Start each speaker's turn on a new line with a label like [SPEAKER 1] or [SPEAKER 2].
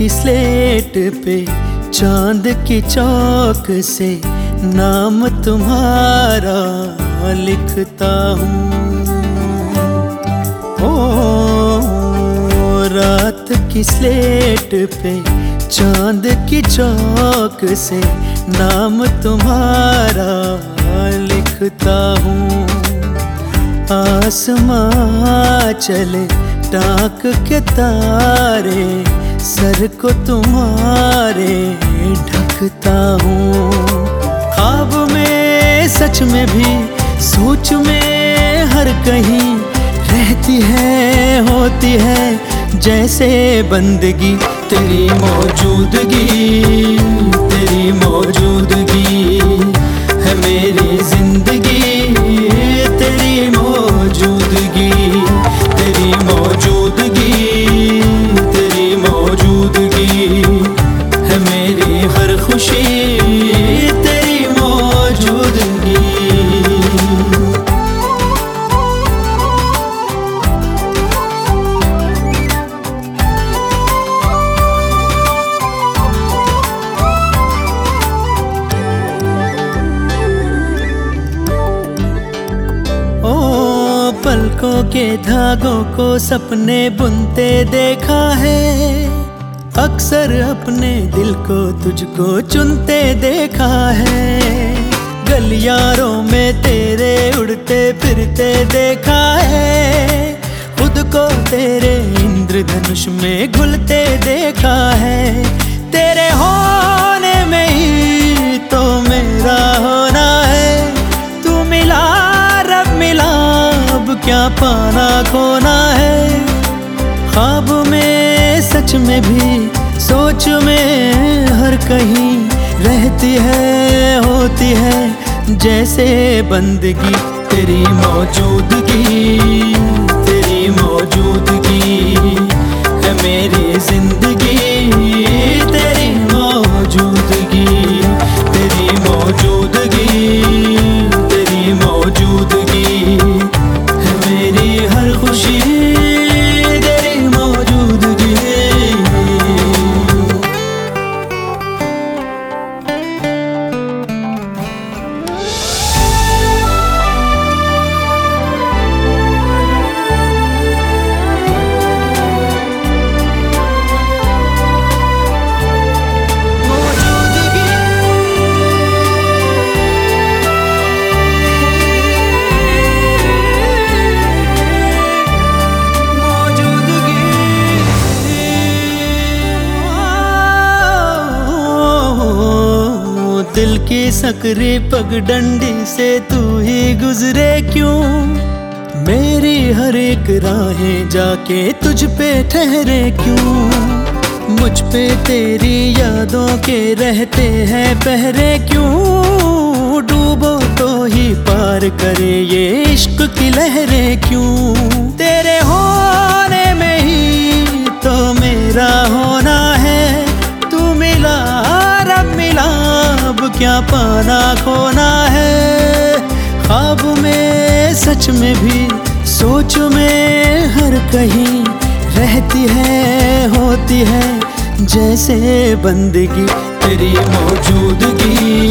[SPEAKER 1] की स्लेट पे, चाँद की चौक से नाम तुम्हारा लिखता हूँ। ओ, रात की स्लेट पे, चाँद की चौक से नाम तुम्हारा लिखता हूँ। आसमां चले, टाक के तारे सर को तुम्हारे ढकता हूँ। खाब में, सच में भी, सोच में हर कहीं रहती है, होती है, जैसे बंदगी तेरी मौजूदगी तेरी मौजूदगी। पलकों के धागों को सपने बुनते देखा है। अक्सर अपने दिल को तुझको चुनते देखा है। गलियारों में तेरे उड़ते फिरते देखा है। खुद को तेरे इंद्रधनुष में घुलते देखा है। तेरे होने क्या पाना खोना है? ख्वाब में, सच में भी, सोच में हर कहीं रहती है, होती है, जैसे बंदगी तेरी मौजूदगी। दिल की सकरी पगडंडी से तू ही गुजरे क्यों? मेरी हर एक राहें जाके तुझ पे ठहरे क्यों? मुझ पे तेरी यादों के रहते हैं पहरे क्यों? डूबो तो ही पार करे ये इश्क की लहरें क्यों? क्या पाना खोना है? ख्वाब में, सच में भी, सोच में हर कहीं रहती है, होती है, जैसे बंदगी, तेरी मौजूदगी।